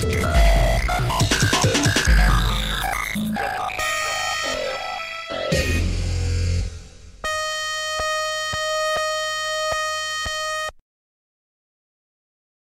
Uh.